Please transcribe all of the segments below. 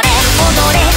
れ踊れ。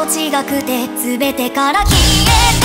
と違くて全てから消えた